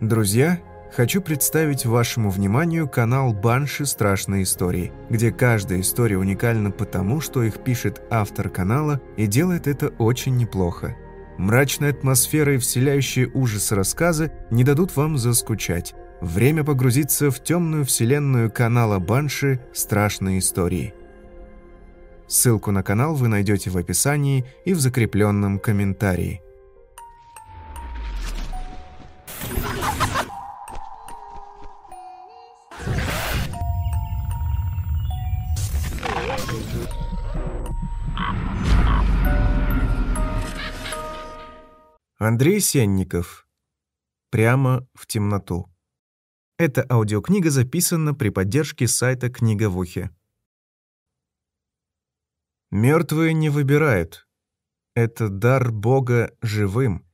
Друзья, хочу представить вашему вниманию канал Банши Страшные истории, где каждая история уникальна потому, что их пишет автор канала и делает это очень неплохо. Мрачная атмосфера и вселяющие ужас рассказы не дадут вам заскучать. Время погрузиться в темную вселенную канала Банши «Страшные истории». Ссылку на канал вы найдете в описании и в закрепленном комментарии. Андрей Сенников. Прямо в темноту. Эта аудиокнига записана при поддержке сайта «Книга в ухе». Мертвые не выбирают. Это дар Бога живым.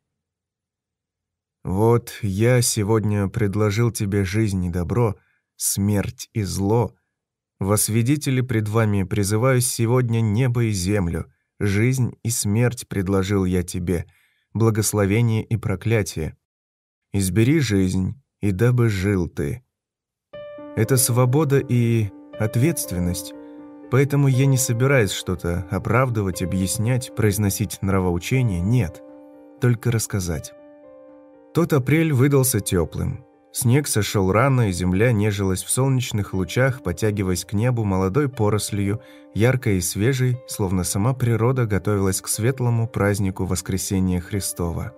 Вот я сегодня предложил тебе жизнь и добро, смерть и зло. Во свидетели пред вами призываю сегодня небо и землю, жизнь и смерть предложил я тебе, благословение и проклятие. Избери жизнь, и дабы жил ты. Это свобода и ответственность, поэтому я не собираюсь что-то оправдывать, объяснять, произносить нравоучение, нет, только рассказать. Тот апрель выдался теплым. Снег сошел рано, и земля нежилась в солнечных лучах, потягиваясь к небу молодой порослью, яркой и свежей, словно сама природа готовилась к светлому празднику Воскресения Христова.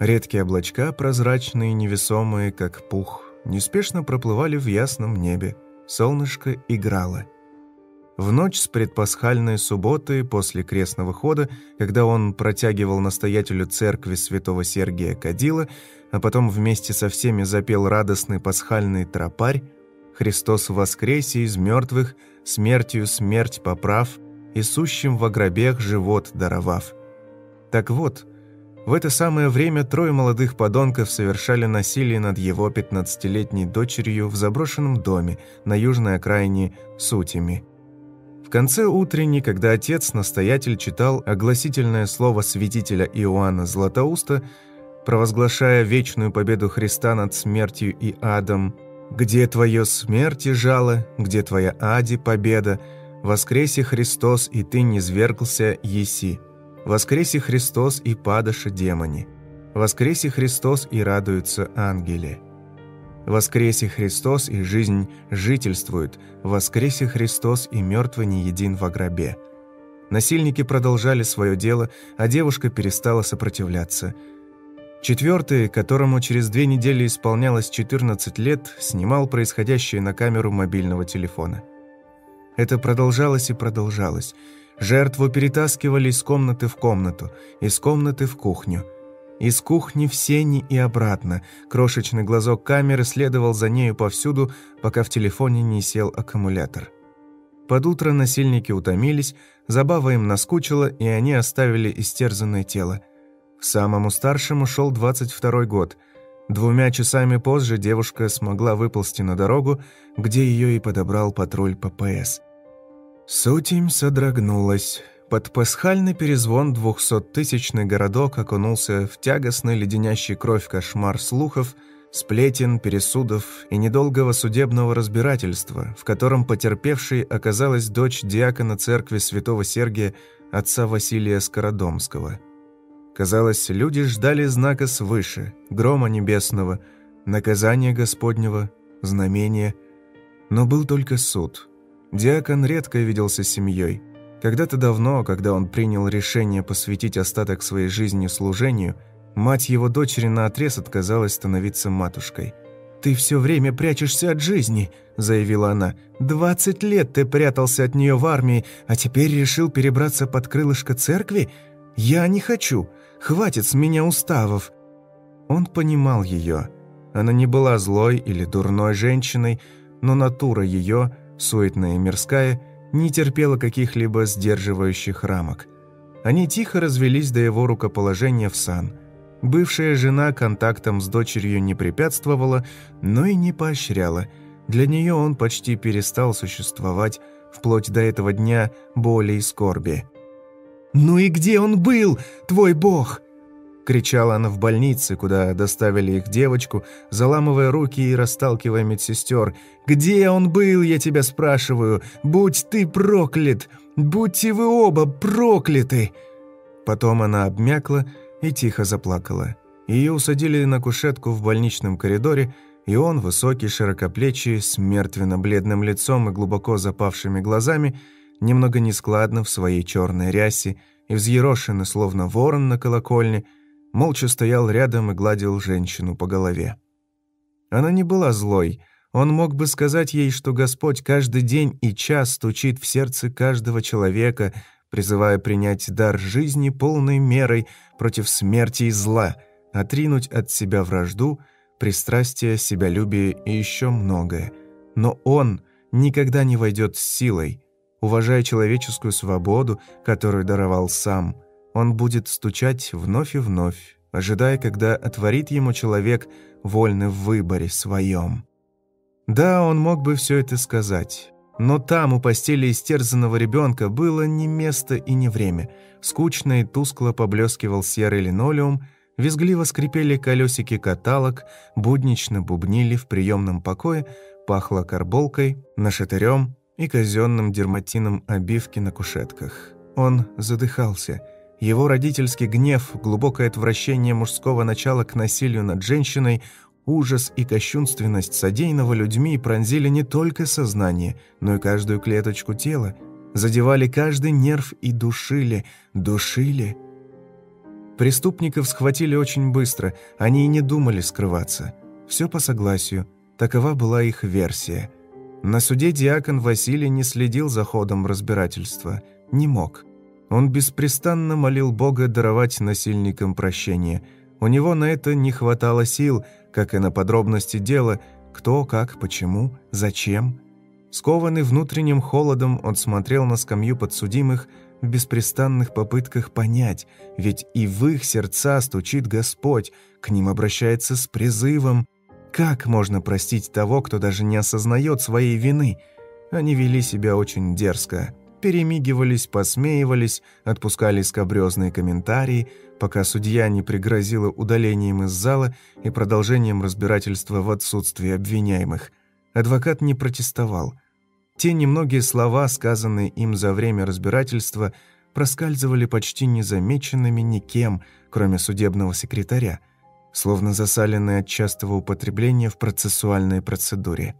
Редкие облачка, прозрачные и невесомые, как пух, неспешно проплывали в ясном небе. Солнышко играло. В ночь с предпасхальной субботы после крестного хода, когда он протягивал настоятелю церкви святого Сергия кадила, а потом вместе со всеми запел радостный пасхальный тропарь, «Христос воскресе из мертвых, смертью смерть поправ, и сущим во гробех живот даровав». Так вот, в это самое время трое молодых подонков совершали насилие над его 15-летней дочерью в заброшенном доме на южной окраине Сутими. Конце утренней, когда отец-настоятель читал огласительное слово святителя Иоанна Златоуста, провозглашая вечную победу Христа над смертью и адом, «Где твое смерти жало, где твоя ади победа, воскресе Христос, и ты не звергался еси». Воскресе Христос и падаша демони. Воскресе Христос и радуются ангели. Воскресе Христос и жизнь жительствует. Воскресе Христос и мертвый не един во гробе. Насильники продолжали свое дело, а девушка перестала сопротивляться. Четвертый, которому через две недели исполнялось 14 лет, снимал происходящее на камеру мобильного телефона. Это продолжалось и продолжалось – Жертву перетаскивали из комнаты в комнату, из комнаты в кухню. Из кухни в сени и обратно. Крошечный глазок камеры следовал за нею повсюду, пока в телефоне не сел аккумулятор. Под утро насильники утомились, забава им наскучила, и они оставили истерзанное тело. Самому старшему шел 22 год. Двумя часами позже девушка смогла выползти на дорогу, где ее и подобрал патруль ППС. Сутень содрогнулась. Под пасхальный перезвон двухсоттысячный городок окунулся в тягостный леденящий кровь кошмар слухов, сплетен, пересудов и недолгого судебного разбирательства, в котором потерпевшей оказалась дочь диакона церкви святого Сергия, отца Василия Скородомского. Казалось, люди ждали знака свыше, грома небесного, наказания Господнего, знамения. Но был только суд — Диакон редко виделся с семьей. Когда-то давно, когда он принял решение посвятить остаток своей жизни служению, мать его дочери наотрез отказалась становиться матушкой. «Ты все время прячешься от жизни», – заявила она. «Двадцать лет ты прятался от нее в армии, а теперь решил перебраться под крылышко церкви? Я не хочу. Хватит с меня уставов». Он понимал ее. Она не была злой или дурной женщиной, но натура ее – суетная и мирская, не терпела каких-либо сдерживающих рамок. Они тихо развелись до его рукоположения в сан. Бывшая жена контактом с дочерью не препятствовала, но и не поощряла. Для нее он почти перестал существовать, вплоть до этого дня боли и скорби. «Ну и где он был, твой бог?» Кричала она в больнице, куда доставили их девочку, заламывая руки и расталкивая медсестер. «Где он был, я тебя спрашиваю? Будь ты проклят! Будьте вы оба прокляты!» Потом она обмякла и тихо заплакала. Ее усадили на кушетку в больничном коридоре, и он, высокий, широкоплечий, с мертвенно-бледным лицом и глубоко запавшими глазами, немного нескладно в своей черной рясе и взъерошенный, словно ворон на колокольне, молча стоял рядом и гладил женщину по голове. Она не была злой, он мог бы сказать ей, что Господь каждый день и час стучит в сердце каждого человека, призывая принять дар жизни полной мерой против смерти и зла, отринуть от себя вражду, пристрастие, себялюбие и еще многое. Но он никогда не войдет с силой, уважая человеческую свободу, которую даровал сам – он будет стучать вновь и вновь, ожидая, когда отворит ему человек, вольный в выборе своем. Да, он мог бы все это сказать, но там, у постели истерзанного ребенка, было не место и не время. Скучно и тускло поблескивал серый линолеум, визгливо скрипели колесики каталог, буднично бубнили в приемном покое, пахло карболкой, нашатырем и казенным дерматином обивки на кушетках. Он задыхался – его родительский гнев, глубокое отвращение мужского начала к насилию над женщиной, ужас и кощунственность содеянного людьми пронзили не только сознание, но и каждую клеточку тела, задевали каждый нерв и душили, душили. Преступников схватили очень быстро, они и не думали скрываться. Все по согласию, такова была их версия. На суде диакон Василий не следил за ходом разбирательства, не мог – он беспрестанно молил Бога даровать насильникам прощение. У него на это не хватало сил, как и на подробности дела, кто, как, почему, зачем. Скованный внутренним холодом, он смотрел на скамью подсудимых в беспрестанных попытках понять, ведь и в их сердца стучит Господь, к ним обращается с призывом. Как можно простить того, кто даже не осознает своей вины? Они вели себя очень дерзко перемигивались, посмеивались, отпускали скобрёзные комментарии, пока судья не пригрозила удалением из зала и продолжением разбирательства в отсутствии обвиняемых. Адвокат не протестовал. Те немногие слова, сказанные им за время разбирательства, проскальзывали почти незамеченными никем, кроме судебного секретаря, словно засаленные от частого употребления в процессуальной процедуре.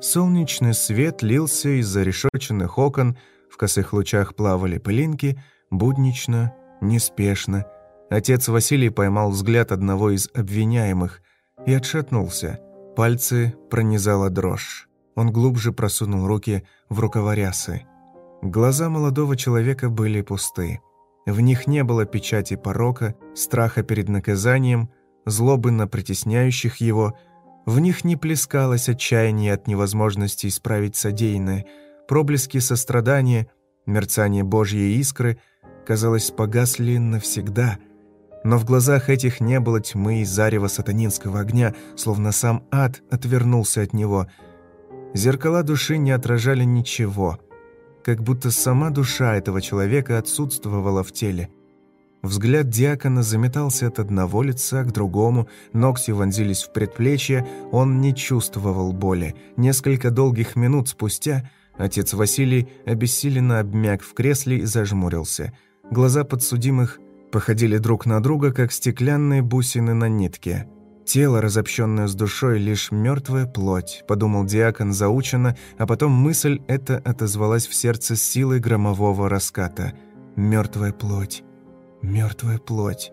Солнечный свет лился из зарешоченных окон, в косых лучах плавали пылинки, буднично, неспешно. Отец Василий поймал взгляд одного из обвиняемых и отшатнулся. Пальцы пронизала дрожь. Он глубже просунул руки в рукава рясы. Глаза молодого человека были пусты. В них не было печати порока, страха перед наказанием, злобы на притесняющих его – в них не плескалось отчаяние от невозможности исправить содеянное, проблески сострадания, мерцание Божьей искры, казалось, погасли навсегда. Но в глазах этих не было тьмы и зарева сатанинского огня, словно сам ад отвернулся от него. Зеркала души не отражали ничего, как будто сама душа этого человека отсутствовала в теле. Взгляд диакона заметался от одного лица к другому, ногти вонзились в предплечье, он не чувствовал боли. Несколько долгих минут спустя отец Василий обессиленно обмяк в кресле и зажмурился. Глаза подсудимых походили друг на друга, как стеклянные бусины на нитке. «Тело, разобщенное с душой, лишь мертвая плоть», — подумал диакон заученно, а потом мысль эта отозвалась в сердце силой громового раската. «Мертвая плоть». Мертвая плоть.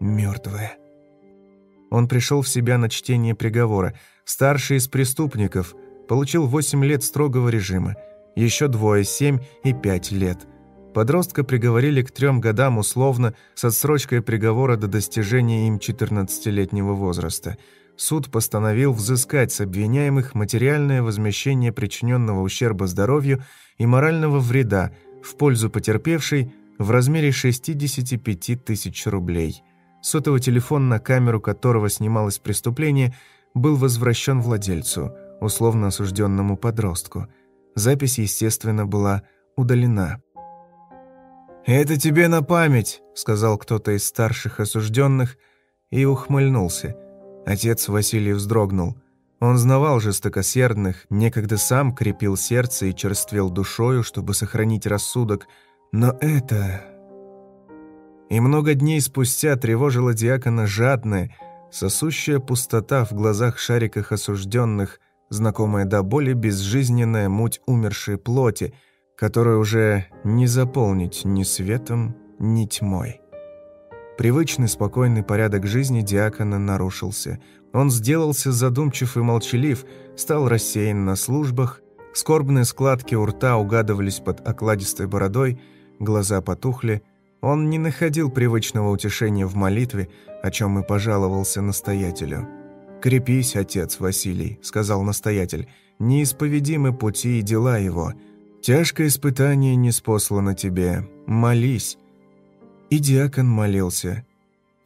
Мертвая. Он пришел в себя на чтение приговора. Старший из преступников получил 8 лет строгого режима, еще двое – 7 и 5 лет. Подростка приговорили к трем годам условно с отсрочкой приговора до достижения им 14-летнего возраста. Суд постановил взыскать с обвиняемых материальное возмещение причиненного ущерба здоровью и морального вреда в пользу потерпевшей – в размере 65 тысяч рублей. Сотовый телефон, на камеру которого снималось преступление, был возвращен владельцу, условно осужденному подростку. Запись, естественно, была удалена. «Это тебе на память», — сказал кто-то из старших осужденных и ухмыльнулся. Отец Василий вздрогнул. Он знавал жестокосердных, некогда сам крепил сердце и черствел душою, чтобы сохранить рассудок. Но это... И много дней спустя тревожила диакона жадная, сосущая пустота в глазах шариках осужденных, знакомая до боли безжизненная муть умершей плоти, которую уже не заполнить ни светом, ни тьмой. Привычный спокойный порядок жизни диакона нарушился. Он сделался задумчив и молчалив, стал рассеян на службах, скорбные складки у рта угадывались под окладистой бородой, глаза потухли. Он не находил привычного утешения в молитве, о чем и пожаловался настоятелю. «Крепись, отец Василий», — сказал настоятель, — «неисповедимы пути и дела его. Тяжкое испытание не спослано тебе. Молись». И диакон молился.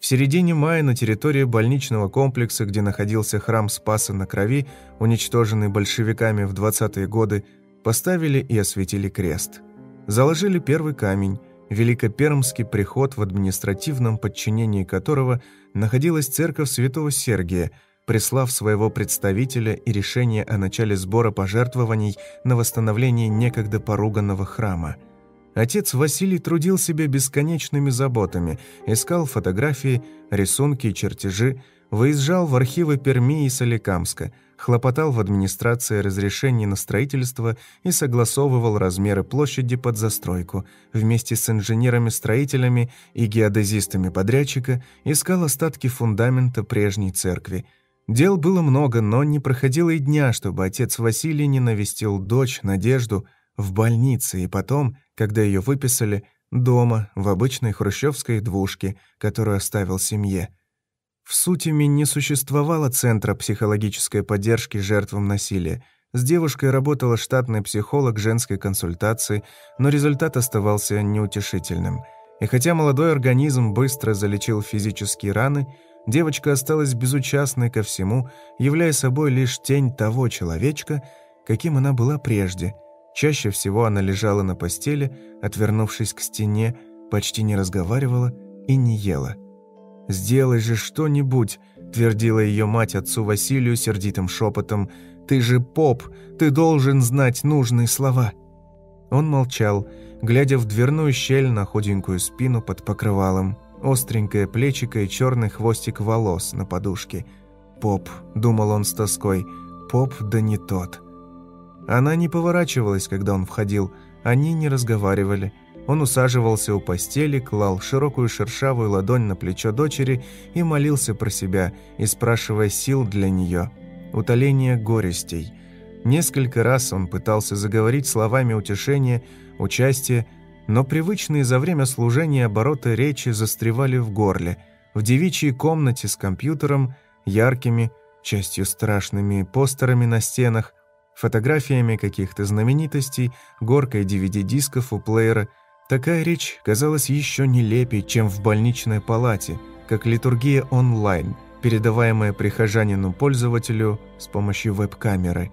В середине мая на территории больничного комплекса, где находился храм Спаса на Крови, уничтоженный большевиками в 20-е годы, поставили и осветили крест. Заложили первый камень, Великопермский приход, в административном подчинении которого находилась церковь святого Сергия – прислав своего представителя и решение о начале сбора пожертвований на восстановление некогда поруганного храма. Отец Василий трудил себя бесконечными заботами, искал фотографии, рисунки и чертежи, выезжал в архивы Перми и Соликамска, хлопотал в администрации разрешений на строительство и согласовывал размеры площади под застройку. Вместе с инженерами-строителями и геодезистами подрядчика искал остатки фундамента прежней церкви – Дел было много, но не проходило и дня, чтобы отец Василий не навестил дочь, Надежду, в больнице, и потом, когда ее выписали, дома, в обычной хрущевской двушке, которую оставил семье. В Сутиме не существовало центра психологической поддержки жертвам насилия. С девушкой работала штатный психолог женской консультации, но результат оставался неутешительным. И хотя молодой организм быстро залечил физические раны, девочка осталась безучастной ко всему, являя собой лишь тень того человечка, каким она была прежде. Чаще всего она лежала на постели, отвернувшись к стене, почти не разговаривала и не ела. «Сделай же что-нибудь», — твердила ее мать отцу Василию сердитым шепотом. «Ты же поп, ты должен знать нужные слова». Он молчал, глядя в дверную щель на худенькую спину под покрывалом. Остренькое плечико и черный хвостик волос на подушке. «Поп», — думал он с тоской, — «поп да не тот». Она не поворачивалась, когда он входил, они не разговаривали. Он усаживался у постели, клал широкую шершавую ладонь на плечо дочери и молился про себя, и спрашивая сил для нее, утоления горестей. Несколько раз он пытался заговорить словами утешения, участия, но привычные за время служения обороты речи застревали в горле, в девичьей комнате с компьютером, яркими, частью страшными постерами на стенах, фотографиями каких-то знаменитостей, горкой DVD-дисков у плеера. Такая речь казалась еще нелепей, чем в больничной палате, как литургия онлайн, передаваемая прихожанину-пользователю с помощью веб-камеры.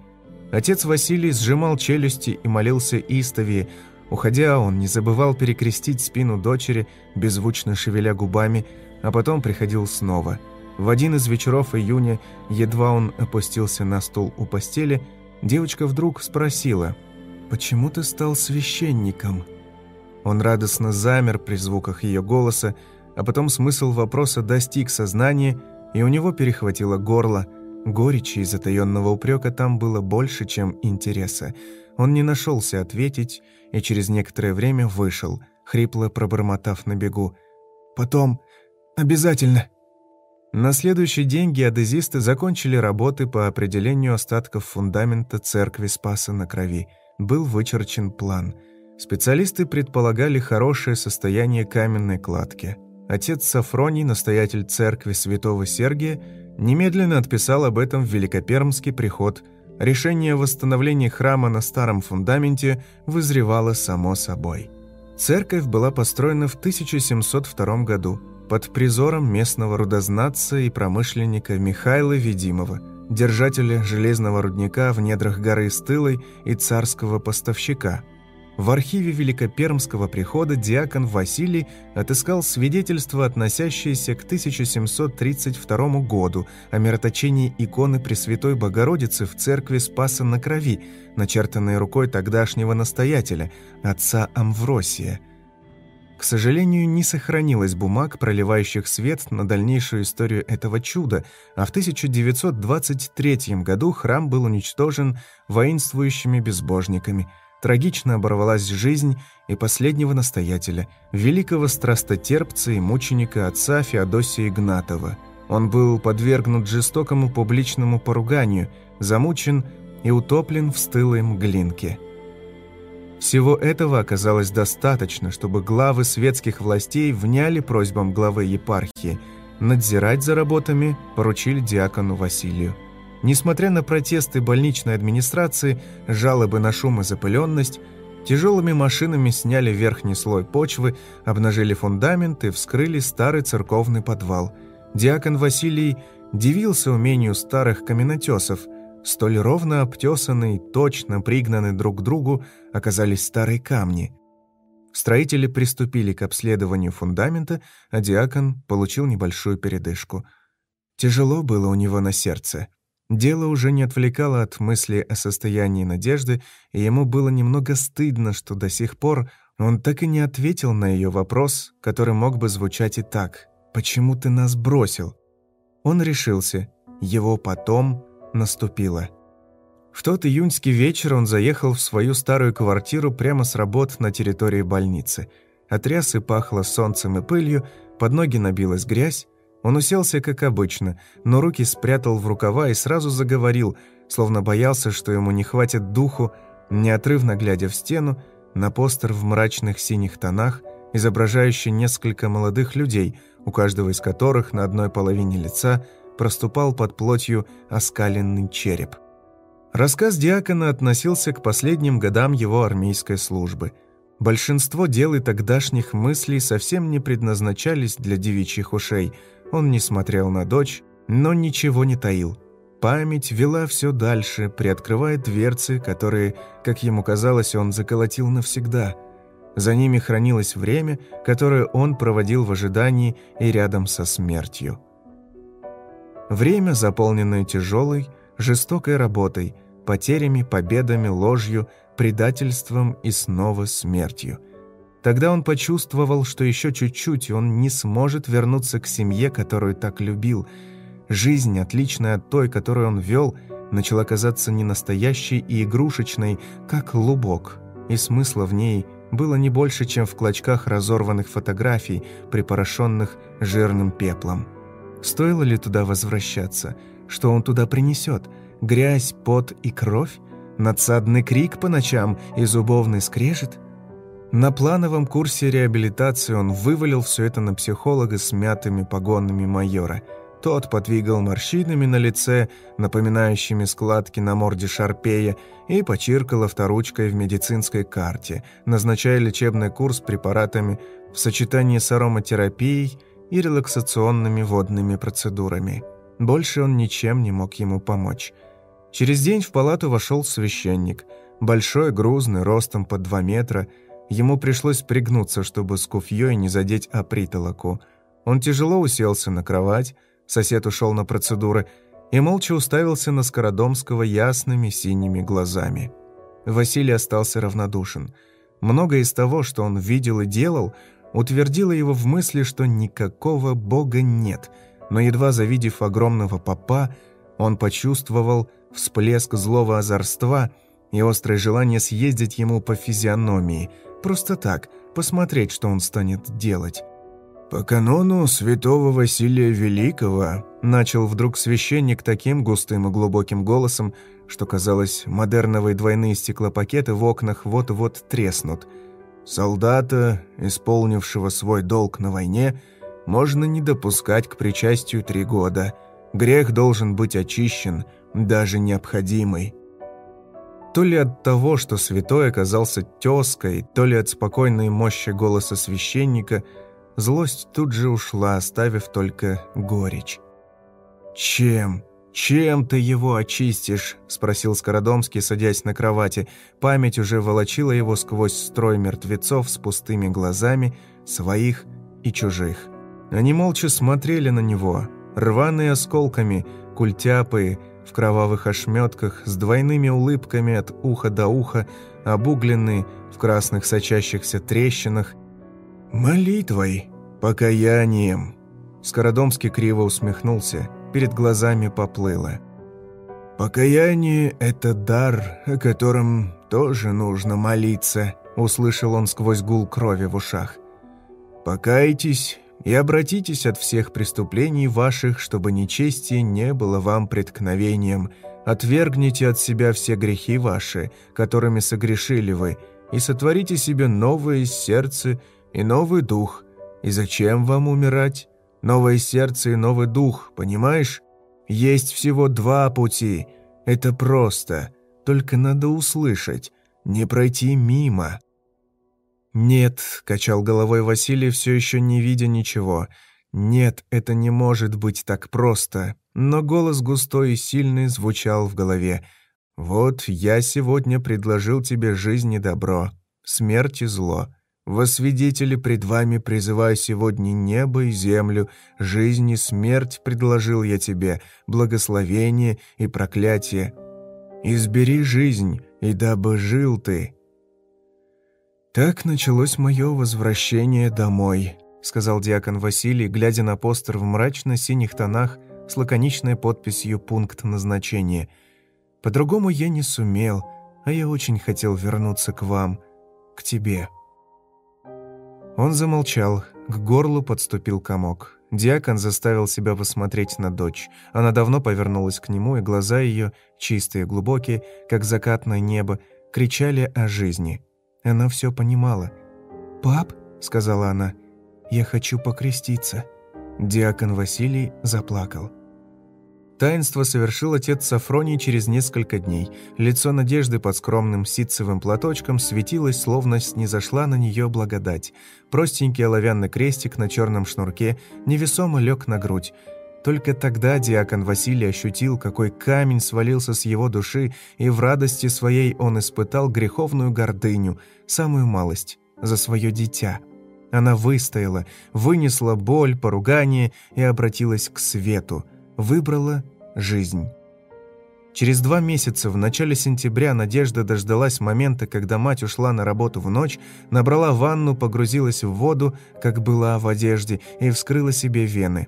Отец Василий сжимал челюсти и молился истовее, Уходя, он не забывал перекрестить спину дочери, беззвучно шевеля губами, а потом приходил снова. В один из вечеров июня, едва он опустился на стул у постели, девочка вдруг спросила, «Почему ты стал священником?» Он радостно замер при звуках ее голоса, а потом смысл вопроса достиг сознания, и у него перехватило горло. Горечи и затаённого упрека там было больше, чем интереса. Он не нашелся ответить и через некоторое время вышел, хрипло пробормотав на бегу. «Потом... обязательно...» На следующий день геодезисты закончили работы по определению остатков фундамента церкви Спаса на Крови. Был вычерчен план. Специалисты предполагали хорошее состояние каменной кладки. Отец Сафроний, настоятель церкви святого Сергия, немедленно отписал об этом в Великопермский приход – Решение о восстановлении храма на старом фундаменте вызревало само собой. Церковь была построена в 1702 году под призором местного рудознатца и промышленника Михаила Ведимова, держателя железного рудника в недрах горы Стылой и царского поставщика. В архиве Великопермского прихода диакон Василий отыскал свидетельство, относящееся к 1732 году о мироточении иконы Пресвятой Богородицы в церкви Спаса на Крови, начертанной рукой тогдашнего настоятеля, отца Амвросия. К сожалению, не сохранилось бумаг, проливающих свет на дальнейшую историю этого чуда, а в 1923 году храм был уничтожен воинствующими безбожниками – трагично оборвалась жизнь и последнего настоятеля, великого страстотерпца и мученика отца Феодосия Игнатова. Он был подвергнут жестокому публичному поруганию, замучен и утоплен в стылой мглинке. Всего этого оказалось достаточно, чтобы главы светских властей вняли просьбам главы епархии. Надзирать за работами поручили диакону Василию. Несмотря на протесты больничной администрации, жалобы на шум и запыленность, тяжелыми машинами сняли верхний слой почвы, обнажили фундамент и вскрыли старый церковный подвал. Диакон Василий дивился умению старых каменотесов. Столь ровно обтесанные, точно пригнаны друг к другу оказались старые камни. Строители приступили к обследованию фундамента, а диакон получил небольшую передышку. Тяжело было у него на сердце. Дело уже не отвлекало от мысли о состоянии Надежды, и ему было немного стыдно, что до сих пор он так и не ответил на ее вопрос, который мог бы звучать и так «Почему ты нас бросил?». Он решился, его потом наступило. В тот июньский вечер он заехал в свою старую квартиру прямо с работ на территории больницы. От рясы пахло солнцем и пылью, под ноги набилась грязь, он уселся, как обычно, но руки спрятал в рукава и сразу заговорил, словно боялся, что ему не хватит духу, неотрывно глядя в стену, на постер в мрачных синих тонах, изображающий несколько молодых людей, у каждого из которых на одной половине лица проступал под плотью оскаленный череп. Рассказ диакона относился к последним годам его армейской службы. Большинство дел и тогдашних мыслей совсем не предназначались для девичьих ушей – он не смотрел на дочь, но ничего не таил. Память вела все дальше, приоткрывая дверцы, которые, как ему казалось, он заколотил навсегда. За ними хранилось время, которое он проводил в ожидании и рядом со смертью. Время, заполненное тяжелой, жестокой работой, потерями, победами, ложью, предательством и снова смертью – Тогда он почувствовал, что еще чуть-чуть, и он не сможет вернуться к семье, которую так любил. Жизнь, отличная от той, которую он вел, начала казаться не настоящей и игрушечной, как лубок, и смысла в ней было не больше, чем в клочках разорванных фотографий, припорошенных жирным пеплом. Стоило ли туда возвращаться? Что он туда принесет? Грязь, пот и кровь? Надсадный крик по ночам и зубовный скрежет – на плановом курсе реабилитации он вывалил все это на психолога с мятыми погонами майора. Тот подвигал морщинами на лице, напоминающими складки на морде шарпея, и почиркал авторучкой в медицинской карте, назначая лечебный курс препаратами в сочетании с ароматерапией и релаксационными водными процедурами. Больше он ничем не мог ему помочь. Через день в палату вошел священник. Большой, грузный, ростом под 2 метра – Ему пришлось пригнуться, чтобы с куфьей не задеть о притолоку. Он тяжело уселся на кровать, сосед ушел на процедуры и молча уставился на Скородомского ясными синими глазами. Василий остался равнодушен. Многое из того, что он видел и делал, утвердило его в мысли, что никакого Бога нет, но едва завидев огромного попа, он почувствовал всплеск злого озорства и острое желание съездить ему по физиономии – Просто так, посмотреть, что он станет делать. «По канону святого Василия Великого», начал вдруг священник таким густым и глубоким голосом, что, казалось, модерновые двойные стеклопакеты в окнах вот-вот треснут. «Солдата, исполнившего свой долг на войне, можно не допускать к причастию три года. Грех должен быть очищен, даже необходимый». То ли от того, что святой оказался тезкой, то ли от спокойной мощи голоса священника, злость тут же ушла, оставив только горечь. «Чем? «Чем ты его очистишь?» – спросил Скородомский, садясь на кровати. Память уже волочила его сквозь строй мертвецов с пустыми глазами, своих и чужих. Они молча смотрели на него, рваные осколками, культяпые, в кровавых ошметках, с двойными улыбками от уха до уха, обугленные в красных сочащихся трещинах. «Молитвой, покаянием!» Скородомский криво усмехнулся – перед глазами поплыло. «Покаяние — это дар, о котором тоже нужно молиться», — услышал он сквозь гул крови в ушах. «Покайтесь и обратитесь от всех преступлений ваших, чтобы нечестие не было вам преткновением. Отвергните от себя все грехи ваши, которыми согрешили вы, и сотворите себе новое сердце и новый дух. И зачем вам умирать? Новое сердце и новый дух, понимаешь? Есть всего два пути. Это просто. Только надо услышать, не пройти мимо». «Нет», — качал головой Василий, все еще не видя ничего. «Нет, это не может быть так просто». Но голос густой и сильный звучал в голове. «Вот я сегодня предложил тебе жизнь и добро, смерть и зло. Во свидетели пред вами призываю сегодня небо и землю, жизнь и смерть предложил я тебе, благословение и проклятие. Избери жизнь, и дабы жил ты». «Так началось мое возвращение домой», — сказал диакон Василий, глядя на постер в мрачно-синих тонах с лаконичной подписью «Пункт назначения». «По-другому я не сумел, а я очень хотел вернуться к вам, к тебе». Он замолчал, к горлу подступил комок. Диакон заставил себя посмотреть на дочь. Она давно повернулась к нему, и глаза ее, чистые, глубокие, как закатное небо, кричали о жизни. Она все понимала. «Пап», — сказала она, — «я хочу покреститься». Диакон Василий заплакал. Таинство совершил отец Сафроний через несколько дней. Лицо Надежды под скромным ситцевым платочком светилось, словно снизошла на нее благодать. Простенький оловянный крестик на черном шнурке невесомо лег на грудь. Только тогда диакон Василий ощутил, какой камень свалился с его души, и в радости своей он испытал греховную гордыню, самую малость, за свое дитя. Она выстояла, вынесла боль, поругание и обратилась к свету – выбрала жизнь. Через два месяца, в начале сентября, Надежда дождалась момента, когда мать ушла на работу в ночь, набрала ванну, погрузилась в воду, как была в одежде, и вскрыла себе вены.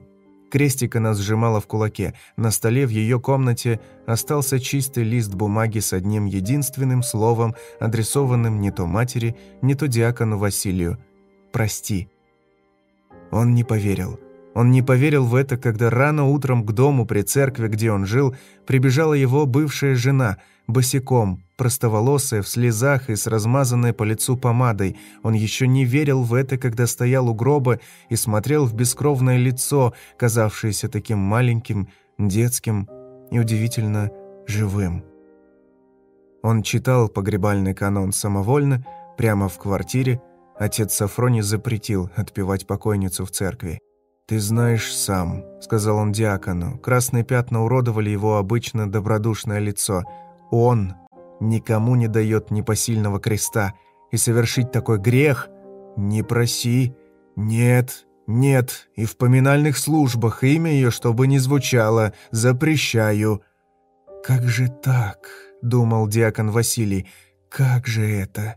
Крестик она сжимала в кулаке. На столе в ее комнате остался чистый лист бумаги с одним единственным словом, адресованным не то матери, не то диакону Василию. «Прости». Он не поверил. Он не поверил в это, когда рано утром к дому при церкви, где он жил, прибежала его бывшая жена, босиком, простоволосая, в слезах и с размазанной по лицу помадой. Он еще не верил в это, когда стоял у гроба и смотрел в бескровное лицо, казавшееся таким маленьким, детским и удивительно живым. Он читал погребальный канон самовольно, прямо в квартире. Отец Сафрони запретил отпевать покойницу в церкви. «Ты знаешь сам», — сказал он диакону. Красные пятна уродовали его обычно добродушное лицо. «Он никому не дает непосильного креста, и совершить такой грех не проси. Нет, нет, и в поминальных службах имя ее, чтобы не звучало, запрещаю». «Как же так?» — думал диакон Василий. «Как же это?»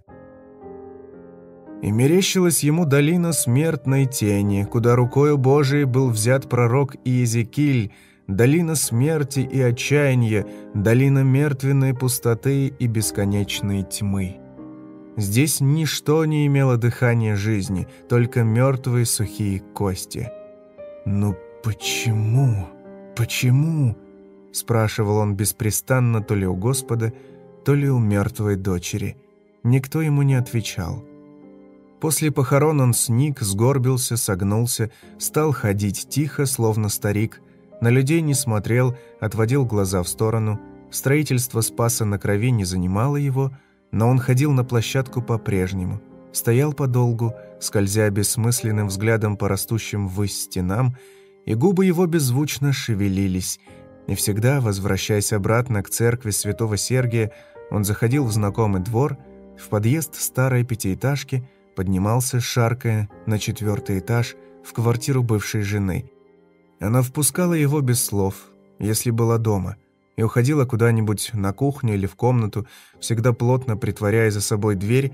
И мерещилась ему долина смертной тени, куда рукою Божией был взят пророк Иезекиль, долина смерти и отчаяния, долина мертвенной пустоты и бесконечной тьмы. Здесь ничто не имело дыхания жизни, только мертвые сухие кости. «Ну почему? Почему?» – спрашивал он беспрестанно то ли у Господа, то ли у мертвой дочери. Никто ему не отвечал. После похорон он сник, сгорбился, согнулся, стал ходить тихо, словно старик. На людей не смотрел, отводил глаза в сторону. Строительство Спаса на крови не занимало его, но он ходил на площадку по-прежнему. Стоял подолгу, скользя бессмысленным взглядом по растущим ввысь стенам, и губы его беззвучно шевелились. И всегда, возвращаясь обратно к церкви святого Сергия, он заходил в знакомый двор, в подъезд старой пятиэтажки, поднимался, шаркая, на четвертый этаж, в квартиру бывшей жены. Она впускала его без слов, если была дома, и уходила куда-нибудь на кухню или в комнату, всегда плотно притворяя за собой дверь,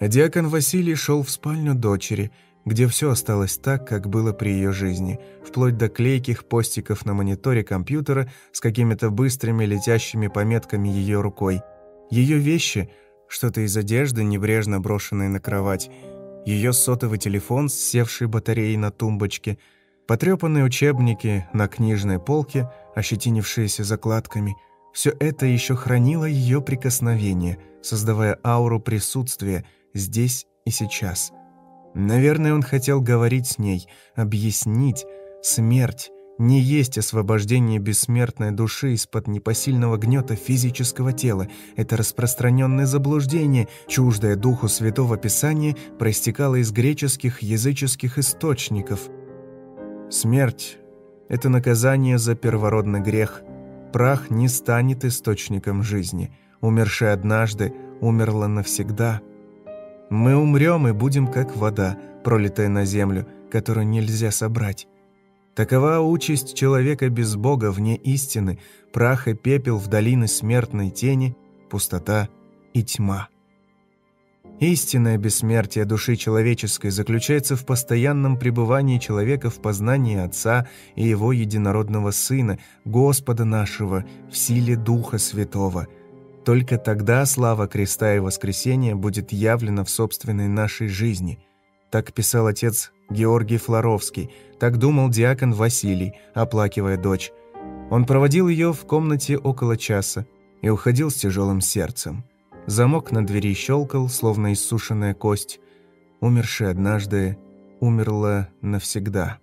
а диакон Василий шел в спальню дочери – где все осталось так, как было при ее жизни, вплоть до клейких постиков на мониторе компьютера с какими-то быстрыми летящими пометками ее рукой. Ее вещи, что-то из одежды, небрежно брошенной на кровать, ее сотовый телефон с севшей батареей на тумбочке, потрепанные учебники на книжной полке, ощетинившиеся закладками – все это еще хранило ее прикосновение, создавая ауру присутствия здесь и сейчас – Наверное, он хотел говорить с ней, объяснить. Смерть не есть освобождение бессмертной души из-под непосильного гнета физического тела. Это распространенное заблуждение, чуждое духу Святого Писания, проистекало из греческих языческих источников. Смерть – это наказание за первородный грех. Прах не станет источником жизни. Умершая однажды, умерла навсегда – мы умрем и будем как вода, пролитая на землю, которую нельзя собрать. Такова участь человека без Бога вне истины, прах и пепел в долины смертной тени, пустота и тьма. Истинное бессмертие души человеческой заключается в постоянном пребывании человека в познании Отца и Его единородного Сына, Господа нашего, в силе Духа Святого – только тогда слава креста и воскресения будет явлена в собственной нашей жизни. Так писал отец Георгий Флоровский, так думал диакон Василий, оплакивая дочь. Он проводил ее в комнате около часа и уходил с тяжелым сердцем. Замок на двери щелкал, словно иссушенная кость. Умершая однажды умерла навсегда.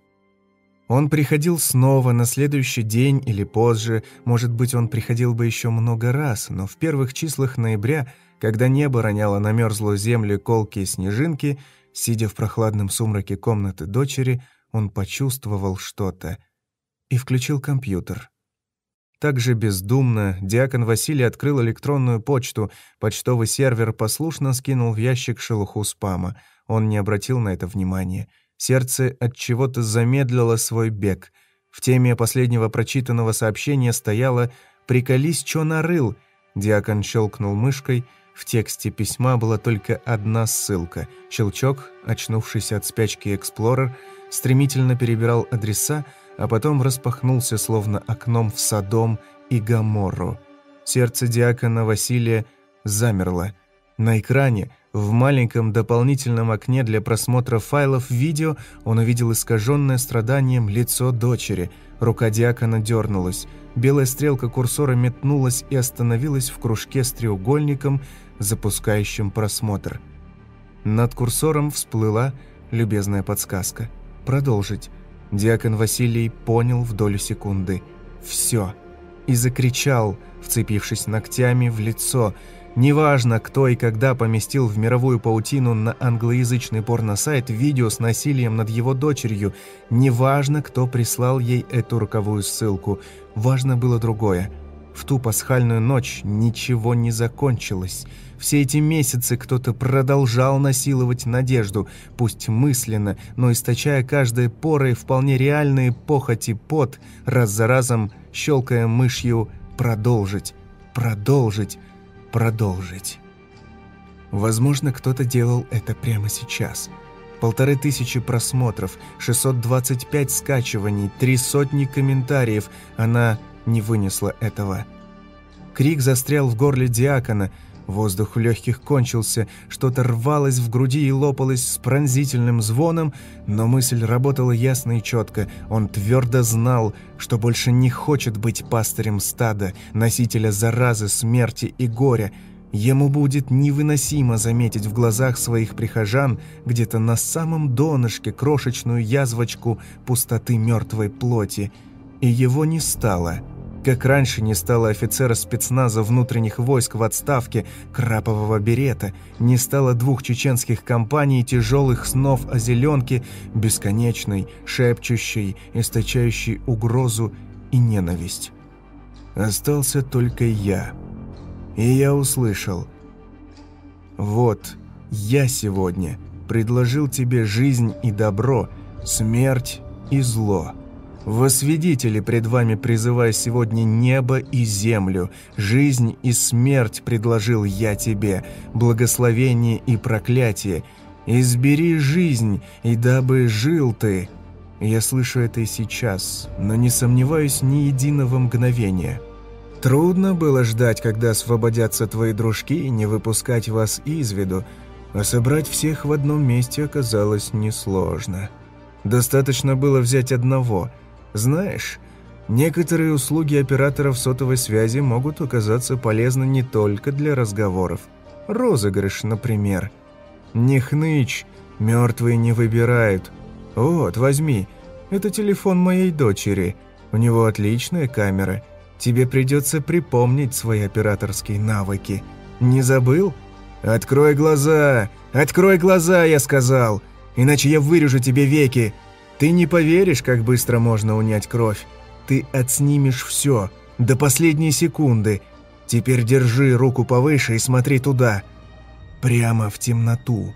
Он приходил снова на следующий день или позже, может быть, он приходил бы еще много раз, но в первых числах ноября, когда небо роняло на мерзлую землю колкие снежинки, сидя в прохладном сумраке комнаты дочери, он почувствовал что-то и включил компьютер. Также бездумно диакон Василий открыл электронную почту, почтовый сервер послушно скинул в ящик шелуху спама. Он не обратил на это внимания – Сердце от чего-то замедлило свой бег. В теме последнего прочитанного сообщения стояло «Приколись, чё нарыл?» Диакон щелкнул мышкой. В тексте письма была только одна ссылка. Щелчок, очнувшийся от спячки Эксплорер, стремительно перебирал адреса, а потом распахнулся словно окном в Содом и Гоморру. Сердце диакона Василия замерло. На экране в маленьком дополнительном окне для просмотра файлов видео он увидел искаженное страданием лицо дочери. Рука диакона дернулась. Белая стрелка курсора метнулась и остановилась в кружке с треугольником, запускающим просмотр. Над курсором всплыла любезная подсказка. «Продолжить». Диакон Василий понял в долю секунды. «Все». И закричал, вцепившись ногтями в лицо – Неважно, кто и когда поместил в мировую паутину на англоязычный порносайт видео с насилием над его дочерью, неважно, кто прислал ей эту роковую ссылку, важно было другое. В ту пасхальную ночь ничего не закончилось. Все эти месяцы кто-то продолжал насиловать надежду, пусть мысленно, но источая каждой порой вполне реальные похоти пот, раз за разом щелкая мышью «продолжить, продолжить», продолжить. Возможно, кто-то делал это прямо сейчас. Полторы тысячи просмотров, 625 скачиваний, три сотни комментариев. Она не вынесла этого. Крик застрял в горле диакона – Воздух в легких кончился, что-то рвалось в груди и лопалось с пронзительным звоном, но мысль работала ясно и четко. Он твердо знал, что больше не хочет быть пастырем стада, носителя заразы, смерти и горя. Ему будет невыносимо заметить в глазах своих прихожан где-то на самом донышке крошечную язвочку пустоты мертвой плоти. И его не стало – как раньше не стало офицера спецназа внутренних войск в отставке Крапового берета, не стало двух чеченских компаний тяжелых снов о зеленке, бесконечной, шепчущей, источающей угрозу и ненависть. Остался только я. И я услышал. Вот, я сегодня предложил тебе жизнь и добро, смерть и зло. Во свидетели пред вами призывая сегодня небо и землю, жизнь и смерть предложил я тебе, благословение и проклятие. Избери жизнь, и дабы жил ты. Я слышу это и сейчас, но не сомневаюсь ни единого мгновения. Трудно было ждать, когда освободятся твои дружки и не выпускать вас из виду, а собрать всех в одном месте оказалось несложно. Достаточно было взять одного – знаешь, некоторые услуги операторов сотовой связи могут оказаться полезны не только для разговоров. Розыгрыш, например. Не хнычь, мертвые не выбирают. Вот, возьми, это телефон моей дочери. У него отличная камера. Тебе придется припомнить свои операторские навыки. Не забыл? Открой глаза! Открой глаза, я сказал! Иначе я вырежу тебе веки!» Ты не поверишь, как быстро можно унять кровь. Ты отснимешь все, до последней секунды. Теперь держи руку повыше и смотри туда. Прямо в темноту.